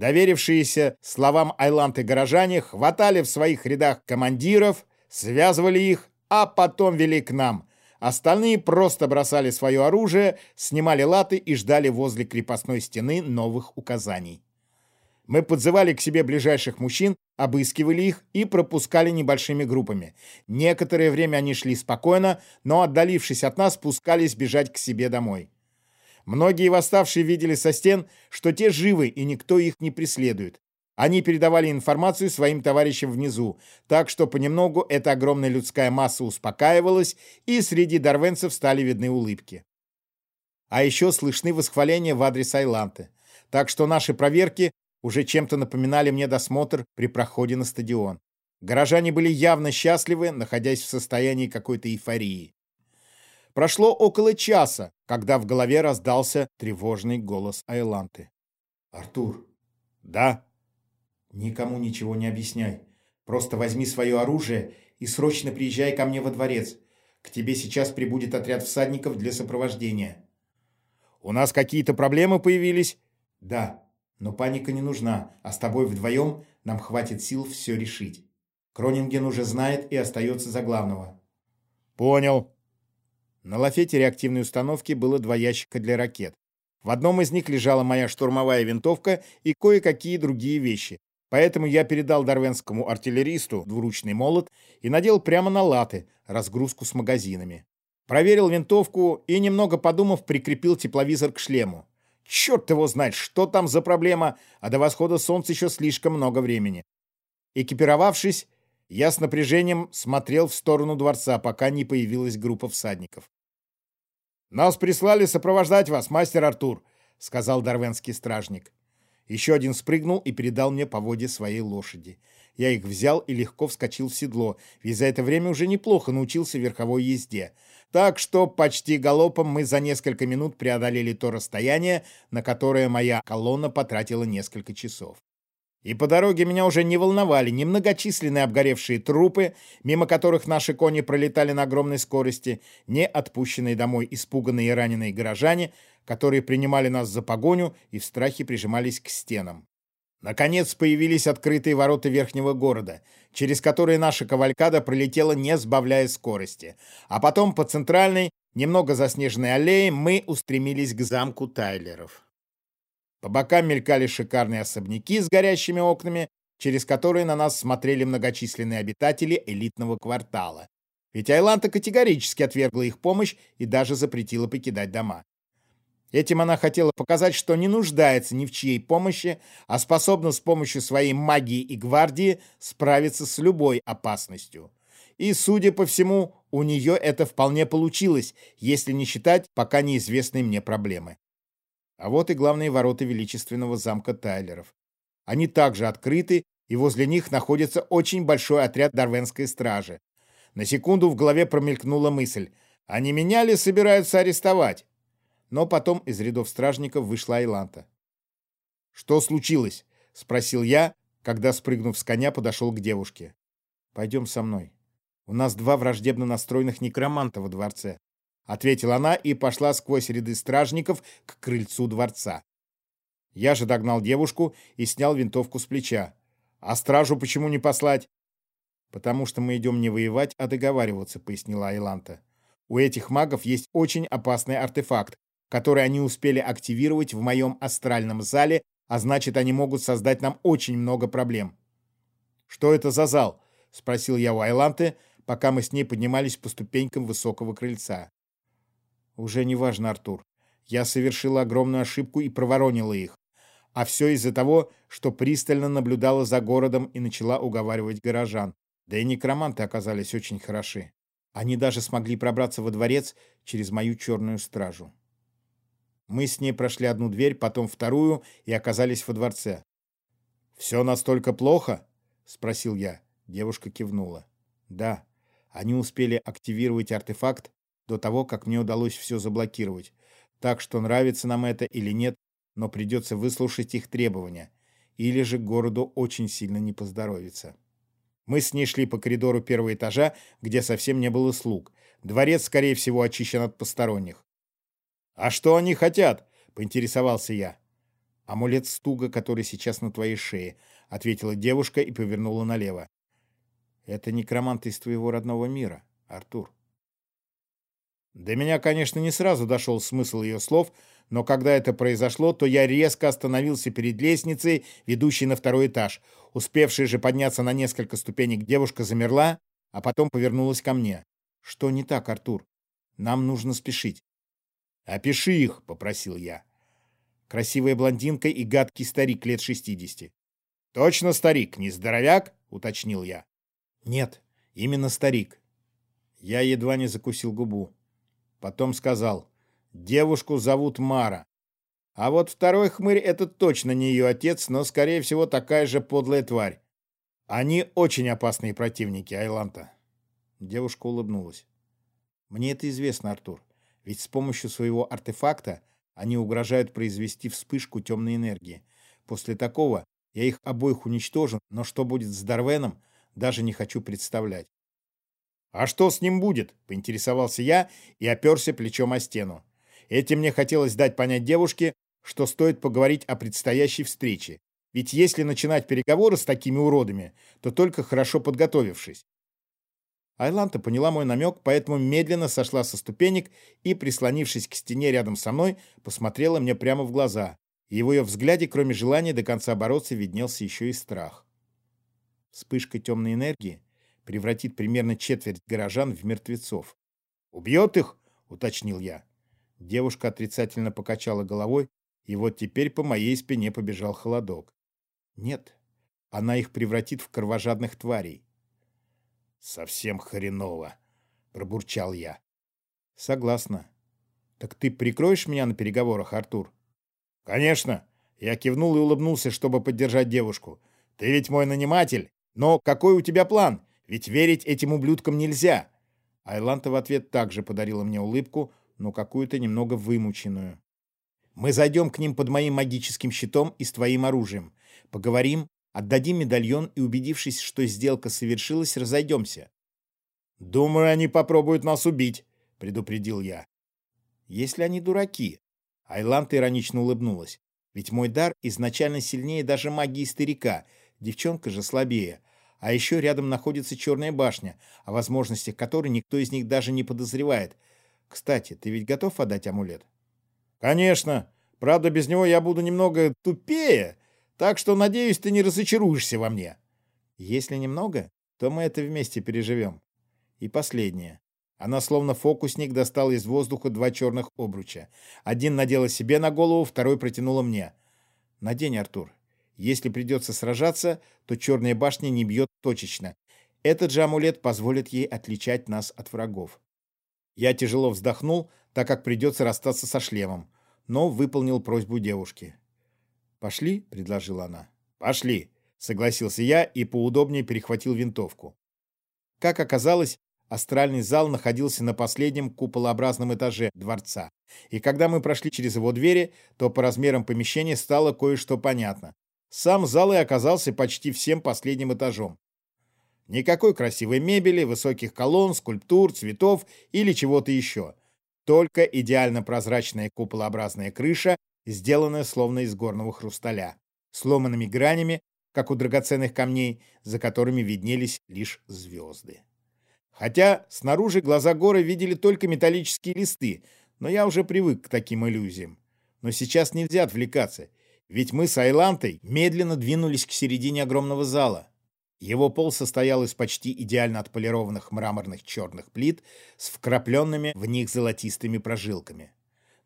Доверившиеся словам Айланты горожане хватали в своих рядах командиров, связывали их, а потом вели к нам. Остальные просто бросали свое оружие, снимали латы и ждали возле крепостной стены новых указаний. Мы подзывали к себе ближайших мужчин, обыскивали их и пропускали небольшими группами. Некоторое время они шли спокойно, но, отдалившись от нас, спускались бежать к себе домой. Многие восставшие видели со стен, что те живы и никто их не преследует. Они передавали информацию своим товарищам внизу, так что понемногу эта огромная людская масса успокаивалась, и среди дарвенцев стали видны улыбки. А еще слышны восхваления в адрес Айланты. Так что наши проверки уже чем-то напоминали мне досмотр при проходе на стадион. Горожане были явно счастливы, находясь в состоянии какой-то эйфории. Прошло около часа, когда в голове раздался тревожный голос Айланты. «Артур». «Да». Никому ничего не объясняй. Просто возьми свое оружие и срочно приезжай ко мне во дворец. К тебе сейчас прибудет отряд всадников для сопровождения. У нас какие-то проблемы появились? Да, но паника не нужна, а с тобой вдвоем нам хватит сил все решить. Кронинген уже знает и остается за главного. Понял. На лафете реактивной установки было два ящика для ракет. В одном из них лежала моя штурмовая винтовка и кое-какие другие вещи. Поэтому я передал дарвенскому артиллеристу двуручный молот и надел прямо на латы разгрузку с магазинами. Проверил винтовку и, немного подумав, прикрепил тепловизор к шлему. Черт его знает, что там за проблема, а до восхода солнца еще слишком много времени. Экипировавшись, я с напряжением смотрел в сторону дворца, пока не появилась группа всадников. «Нас прислали сопровождать вас, мастер Артур», — сказал дарвенский стражник. Еще один спрыгнул и передал мне поводья своей лошади. Я их взял и легко вскочил в седло, ведь за это время уже неплохо научился верховой езде. Так что почти галопом мы за несколько минут преодолели то расстояние, на которое моя колонна потратила несколько часов. И по дороге меня уже не волновали ни многочисленные обгоревшие трупы, мимо которых наши кони пролетали на огромной скорости, ни отпущенные домой испуганные и раненые горожане, которые принимали нас за погоню и в страхе прижимались к стенам. Наконец появились открытые ворота верхнего города, через которые наша кавалькада пролетела, не сбавляя скорости. А потом по центральной, немного заснеженной аллее мы устремились к замку Тайлеров. По бокам мелькали шикарные особняки с горящими окнами, через которые на нас смотрели многочисленные обитатели элитного квартала. Ведь Айланта категорически отвергла их помощь и даже запретила покидать дома. Этим она хотела показать, что не нуждается ни в чьей помощи, а способна с помощью своей магии и гвардии справиться с любой опасностью. И, судя по всему, у нее это вполне получилось, если не считать пока неизвестной мне проблемы. А вот и главные ворота величественного замка Тайлеров. Они также открыты, и возле них находится очень большой отряд Дарвенской стражи. На секунду в голове промелькнула мысль, не меня ли собираются арестовать? но потом из рядов стражников вышла Айланта. «Что случилось?» — спросил я, когда, спрыгнув с коня, подошел к девушке. «Пойдем со мной. У нас два враждебно настроенных некроманта во дворце», — ответила она и пошла сквозь ряды стражников к крыльцу дворца. Я же догнал девушку и снял винтовку с плеча. «А стражу почему не послать?» «Потому что мы идем не воевать, а договариваться», — пояснила Айланта. «У этих магов есть очень опасный артефакт, который они успели активировать в моем астральном зале, а значит, они могут создать нам очень много проблем. «Что это за зал?» — спросил я у Айланты, пока мы с ней поднимались по ступенькам высокого крыльца. «Уже не важно, Артур. Я совершила огромную ошибку и проворонила их. А все из-за того, что пристально наблюдала за городом и начала уговаривать горожан. Да и некроманты оказались очень хороши. Они даже смогли пробраться во дворец через мою черную стражу. Мы с ней прошли одну дверь, потом вторую и оказались во дворце. «Все настолько плохо?» — спросил я. Девушка кивнула. «Да, они успели активировать артефакт до того, как мне удалось все заблокировать. Так что нравится нам это или нет, но придется выслушать их требования. Или же городу очень сильно не поздоровится». Мы с ней шли по коридору первого этажа, где совсем не было слуг. Дворец, скорее всего, очищен от посторонних. «А что они хотят?» — поинтересовался я. «Амулет стуга, который сейчас на твоей шее», — ответила девушка и повернула налево. «Это некромант из твоего родного мира, Артур». До меня, конечно, не сразу дошел смысл ее слов, но когда это произошло, то я резко остановился перед лестницей, ведущей на второй этаж. Успевшая же подняться на несколько ступенек девушка замерла, а потом повернулась ко мне. «Что не так, Артур? Нам нужно спешить». «Опиши их», — попросил я. Красивая блондинка и гадкий старик лет шестидесяти. «Точно старик, не здоровяк?» — уточнил я. «Нет, именно старик». Я едва не закусил губу. Потом сказал, девушку зовут Мара. А вот второй хмырь — это точно не ее отец, но, скорее всего, такая же подлая тварь. Они очень опасные противники, Айланта. Девушка улыбнулась. Мне это известно, Артур. Ведь с помощью своего артефакта они угрожают произвести вспышку темной энергии. После такого я их обоих уничтожу, но что будет с Дарвеном, даже не хочу представлять. «А что с ним будет?» — поинтересовался я и оперся плечом о стену. Этим мне хотелось дать понять девушке, что стоит поговорить о предстоящей встрече. Ведь если начинать переговоры с такими уродами, то только хорошо подготовившись. Айланта поняла мой намек, поэтому медленно сошла со ступенек и, прислонившись к стене рядом со мной, посмотрела мне прямо в глаза. И в ее взгляде, кроме желания до конца бороться, виднелся еще и страх. Вспышка темной энергии превратит примерно четверть горожан в мертвецов. «Убьет их?» — уточнил я. Девушка отрицательно покачала головой, и вот теперь по моей спине побежал холодок. «Нет, она их превратит в кровожадных тварей». «Совсем хреново», — пробурчал я. «Согласна. Так ты прикроешь меня на переговорах, Артур?» «Конечно!» Я кивнул и улыбнулся, чтобы поддержать девушку. «Ты ведь мой наниматель. Но какой у тебя план? Ведь верить этим ублюдкам нельзя. Айланта в ответ также подарила мне улыбку, но какую-то немного вымученную. Мы зайдем к ним под моим магическим щитом и с твоим оружием. Поговорим, отдадим медальон и, убедившись, что сделка совершилась, разойдемся. «Думаю, они попробуют нас убить», — предупредил я. «Если они дураки». Айланта иронично улыбнулась. «Ведь мой дар изначально сильнее даже магии старика, девчонка же слабее. А еще рядом находится Черная башня, о возможностях которой никто из них даже не подозревает. Кстати, ты ведь готов отдать амулет? Конечно. Правда, без него я буду немного тупее, так что, надеюсь, ты не разочаруешься во мне. Если немного, то мы это вместе переживем. И последнее. Она словно фокусник достала из воздуха два черных обруча. Один надела себе на голову, второй протянула мне. Надень, Артур. Если придется сражаться, то черная башня не бьет точечно. Этот же амулет позволит ей отличать нас от врагов. Я тяжело вздохнул, так как придется расстаться со шлемом, но выполнил просьбу девушки. «Пошли?» — предложила она. «Пошли!» — согласился я и поудобнее перехватил винтовку. Как оказалось, астральный зал находился на последнем куполообразном этаже дворца. И когда мы прошли через его двери, то по размерам помещения стало кое-что понятно. Сам зал и оказался почти всем последним этажом. Никакой красивой мебели, высоких колонн, скульптур, цветов или чего-то еще. Только идеально прозрачная куполообразная крыша, сделанная словно из горного хрусталя, сломанными гранями, как у драгоценных камней, за которыми виднелись лишь звезды. Хотя снаружи глаза горы видели только металлические листы, но я уже привык к таким иллюзиям. Но сейчас нельзя отвлекаться — ведь мы с Айлантой медленно двинулись к середине огромного зала. Его пол состоял из почти идеально отполированных мраморных черных плит с вкрапленными в них золотистыми прожилками.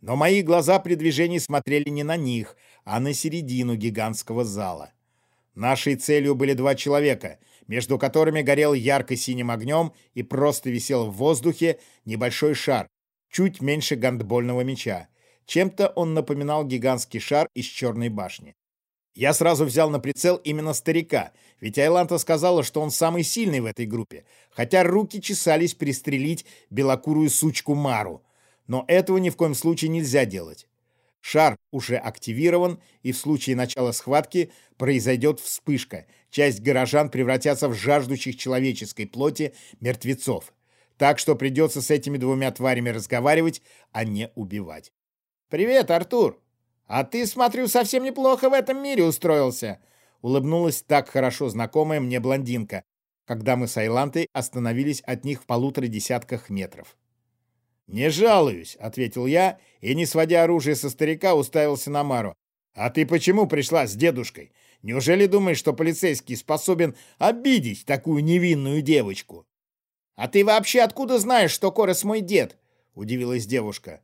Но мои глаза при движении смотрели не на них, а на середину гигантского зала. Нашей целью были два человека, между которыми горел ярко-синим огнем и просто висел в воздухе небольшой шар, чуть меньше гандбольного мяча, чем-то он напоминал гигантский шар из черной башни. Я сразу взял на прицел именно старика, ведь Айланта сказала, что он самый сильный в этой группе, хотя руки чесались пристрелить белокурую сучку Мару. Но этого ни в коем случае нельзя делать. Шар уже активирован, и в случае начала схватки произойдет вспышка. Часть горожан превратятся в жаждущих человеческой плоти мертвецов. Так что придется с этими двумя тварями разговаривать, а не убивать. «Привет, Артур!» «А ты, смотрю, совсем неплохо в этом мире устроился», — улыбнулась так хорошо знакомая мне блондинка, когда мы с Айлантой остановились от них в полутора десятках метров. «Не жалуюсь», — ответил я, и, не сводя оружие со старика, уставился на Мару. «А ты почему пришла с дедушкой? Неужели думаешь, что полицейский способен обидеть такую невинную девочку?» «А ты вообще откуда знаешь, что Корос мой дед?» — удивилась девушка.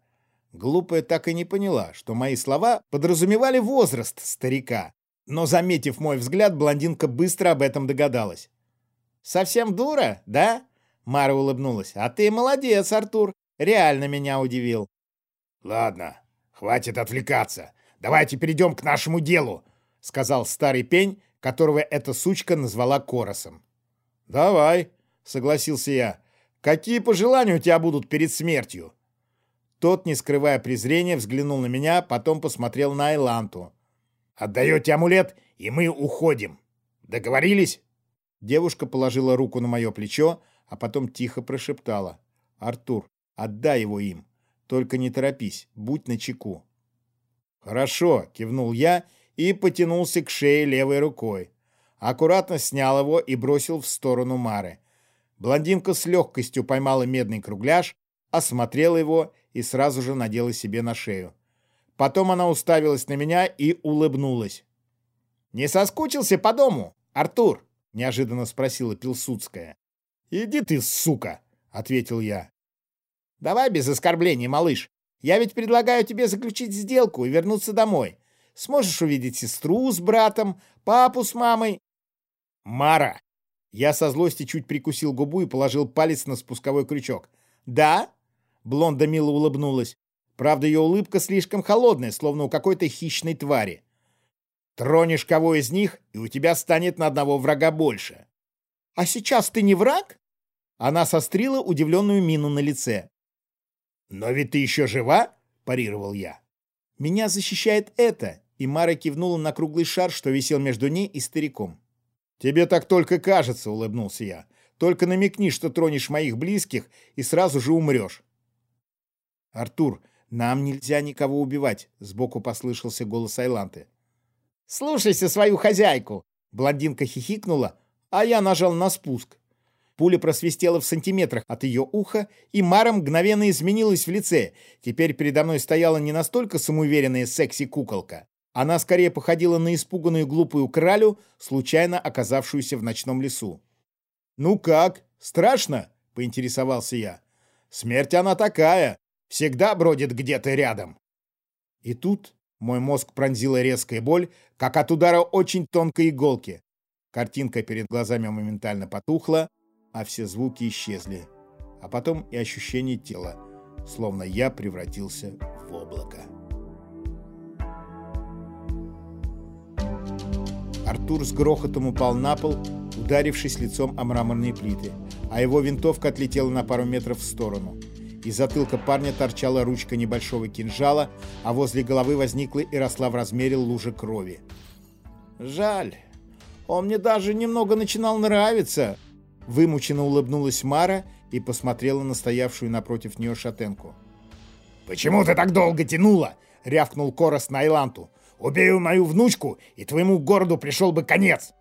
Глупая так и не поняла, что мои слова подразумевали возраст старика. Но, заметив мой взгляд, блондинка быстро об этом догадалась. «Совсем дура, да?» — Мара улыбнулась. «А ты молодец, Артур. Реально меня удивил». «Ладно, хватит отвлекаться. Давайте перейдем к нашему делу», — сказал старый пень, которого эта сучка назвала Коросом. «Давай», — согласился я. «Какие пожелания у тебя будут перед смертью?» Тот, не скрывая презрения, взглянул на меня, потом посмотрел на Айланту. «Отдаете амулет, и мы уходим. Договорились?» Девушка положила руку на мое плечо, а потом тихо прошептала. «Артур, отдай его им. Только не торопись, будь начеку». «Хорошо», — кивнул я и потянулся к шее левой рукой. Аккуратно снял его и бросил в сторону Мары. Блондинка с легкостью поймала медный кругляш, осмотрела его и сразу же надела себе на шею. Потом она уставилась на меня и улыбнулась. «Не соскучился по дому, Артур?» — неожиданно спросила Пилсудская. «Иди ты, сука!» — ответил я. «Давай без оскорблений, малыш. Я ведь предлагаю тебе заключить сделку и вернуться домой. Сможешь увидеть сестру с братом, папу с мамой». «Мара!» Я со злости чуть прикусил губу и положил палец на спусковой крючок. «Да?» Блонда мило улыбнулась. Правда, ее улыбка слишком холодная, словно у какой-то хищной твари. Тронешь кого из них, и у тебя станет на одного врага больше. А сейчас ты не враг? Она сострила удивленную мину на лице. Но ведь ты еще жива? парировал я. Меня защищает это, и Мара кивнула на круглый шар, что висел между ней и стариком. Тебе так только кажется, улыбнулся я. Только намекни, что тронешь моих близких, и сразу же умрешь. Артур, нам нельзя никого убивать, сбоку послышался голос Айланты. «Слушайся свою хозяйку!» Блондинка хихикнула, а я нажал на спуск. Пуля просвистела в сантиметрах от ее уха, и Мара мгновенно изменилась в лице. Теперь передо мной стояла не настолько самоуверенная секси-куколка. Она скорее походила на испуганную глупую кралю, случайно оказавшуюся в ночном лесу. «Ну как? Страшно?» — поинтересовался я. «Смерть она такая, всегда бродит где-то рядом». И тут мой мозг пронзила резкая боль, как от удара очень тонкой иголки. Картинка перед глазами моментально потухла, а все звуки исчезли. А потом и ощущение тела, словно я превратился в облако. Артур с грохотом упал на пол, ударившись лицом о мраморные плиты, а его винтовка отлетела на пару метров в сторону. Из затылка парня торчала ручка небольшого кинжала, а возле головы возникла и росла в размере лужа крови. «Жаль. Он мне даже немного начинал нравиться», — вымученно улыбнулась Мара и посмотрела на стоявшую напротив нее шатенку. «Почему ты так долго тянула?» — рявкнул Корос на Айланту. «Убей мою внучку, и твоему городу пришел бы конец!»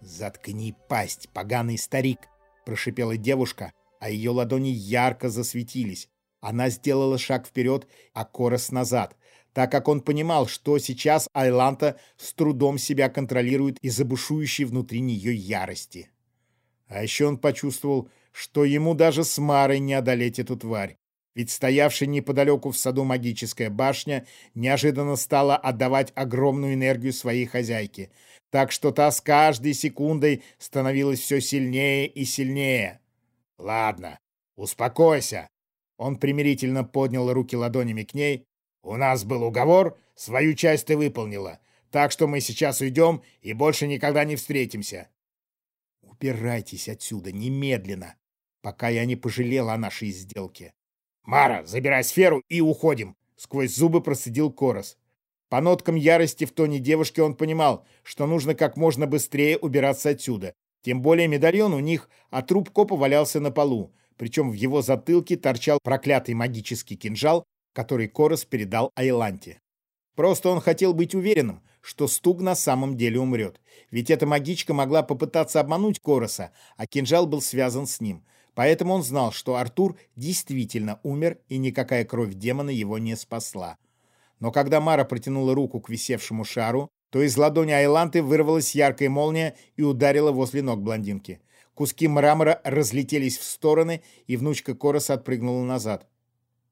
«Заткни пасть, поганый старик!» — прошипела девушка, а ее ладони ярко засветились. Она сделала шаг вперед, а Корос назад, так как он понимал, что сейчас Айланта с трудом себя контролирует из-за бушующей внутри нее ярости. А еще он почувствовал, что ему даже с Марой не одолеть эту тварь. Ведь стоявшая неподалеку в саду магическая башня неожиданно стала отдавать огромную энергию своей хозяйке, так что та с каждой секундой становилась все сильнее и сильнее. «Ладно, успокойся». Он примирительно поднял руки ладонями к ней. «У нас был уговор, свою часть ты выполнила, так что мы сейчас уйдем и больше никогда не встретимся». «Убирайтесь отсюда немедленно, пока я не пожалел о нашей сделке». «Мара, забирай сферу и уходим!» — сквозь зубы процедил Корос. По ноткам ярости в тоне девушки он понимал, что нужно как можно быстрее убираться отсюда, тем более медальон у них, а труп копа валялся на полу, причем в его затылке торчал проклятый магический кинжал, который Корос передал Айланте. Просто он хотел быть уверенным, что Стуг на самом деле умрет. Ведь эта магичка могла попытаться обмануть Короса, а кинжал был связан с ним. Поэтому он знал, что Артур действительно умер, и никакая кровь демона его не спасла. Но когда Мара протянула руку к висевшему шару, то из ладони Айланты вырвалась яркая молния и ударила возле ног блондинки. Куски мрамора разлетелись в стороны, и внучка Короса отпрыгнула назад.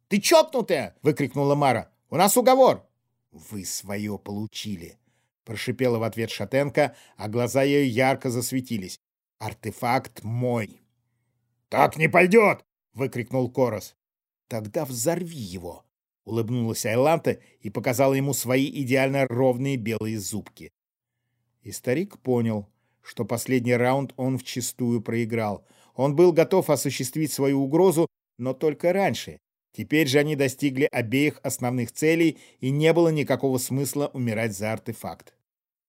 «Ты чокнутая!» — выкрикнула Мара. «У нас уговор!» «Вы свое получили!» — прошипела в ответ Шатенко, а глаза ее ярко засветились. «Артефакт мой!» «Так не пойдет!» — выкрикнул Корос. «Тогда взорви его!» — улыбнулась Айланта и показала ему свои идеально ровные белые зубки. И старик понял, что последний раунд он вчистую проиграл. Он был готов осуществить свою угрозу, но только раньше. Теперь же они достигли обеих основных целей, и не было никакого смысла умирать за артефакт.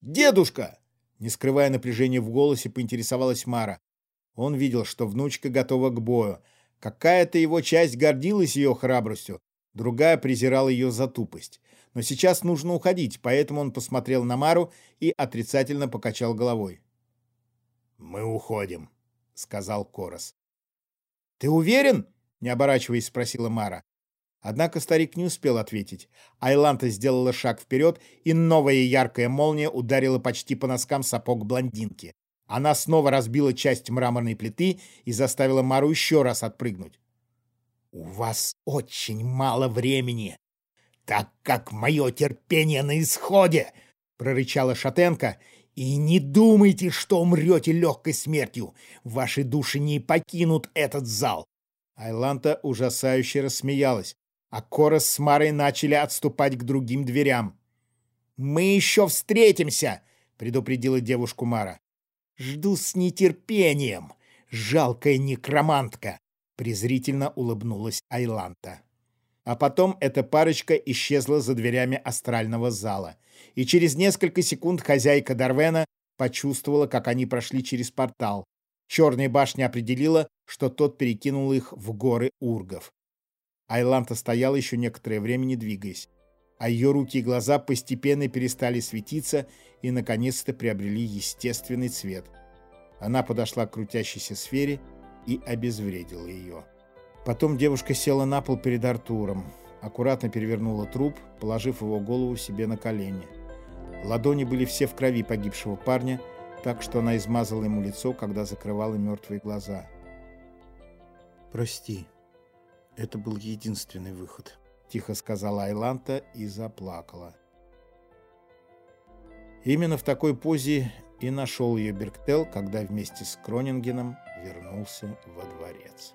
«Дедушка!» Не скрывая напряжения в голосе, поинтересовалась Мара. Он видел, что внучка готова к бою. Какая-то его часть гордилась ее храбростью, другая презирала ее за тупость. Но сейчас нужно уходить, поэтому он посмотрел на Мару и отрицательно покачал головой. «Мы уходим», — сказал Корос. «Ты уверен?» — не оборачиваясь, спросила Мара. Однако старик не успел ответить. Айланта сделала шаг вперед, и новая яркая молния ударила почти по носкам сапог блондинки. Она снова разбила часть мраморной плиты и заставила Мару еще раз отпрыгнуть. «У вас очень мало времени, так как мое терпение на исходе!» — прорычала Шатенко. «И не думайте, что умрете легкой смертью. Ваши души не покинут этот зал!» Айланта ужасающе рассмеялась, а Корос с Марой начали отступать к другим дверям. «Мы еще встретимся!» — предупредила девушку Мара. Жду с нетерпением, жалкая некромантка, презрительно улыбнулась Айланта. А потом эта парочка исчезла за дверями астрального зала, и через несколько секунд хозяйка Дарвена почувствовала, как они прошли через портал. Черная башня определила, что тот перекинул их в горы Ургов. Айланта стояла еще некоторое время, не двигаясь, а ее руки и глаза постепенно перестали светиться и, наконец-то, приобрели естественный цвет. Она подошла к крутящейся сфере и обезвредила ее. Потом девушка села на пол перед Артуром, аккуратно перевернула труп, положив его голову себе на колени. Ладони были все в крови погибшего парня, так что она измазала ему лицо, когда закрывала мертвые глаза. «Прости, это был единственный выход», — тихо сказала Айланта и заплакала. Именно в такой позе и нашел ее Бергтел, когда вместе с Кронингеном вернулся во дворец.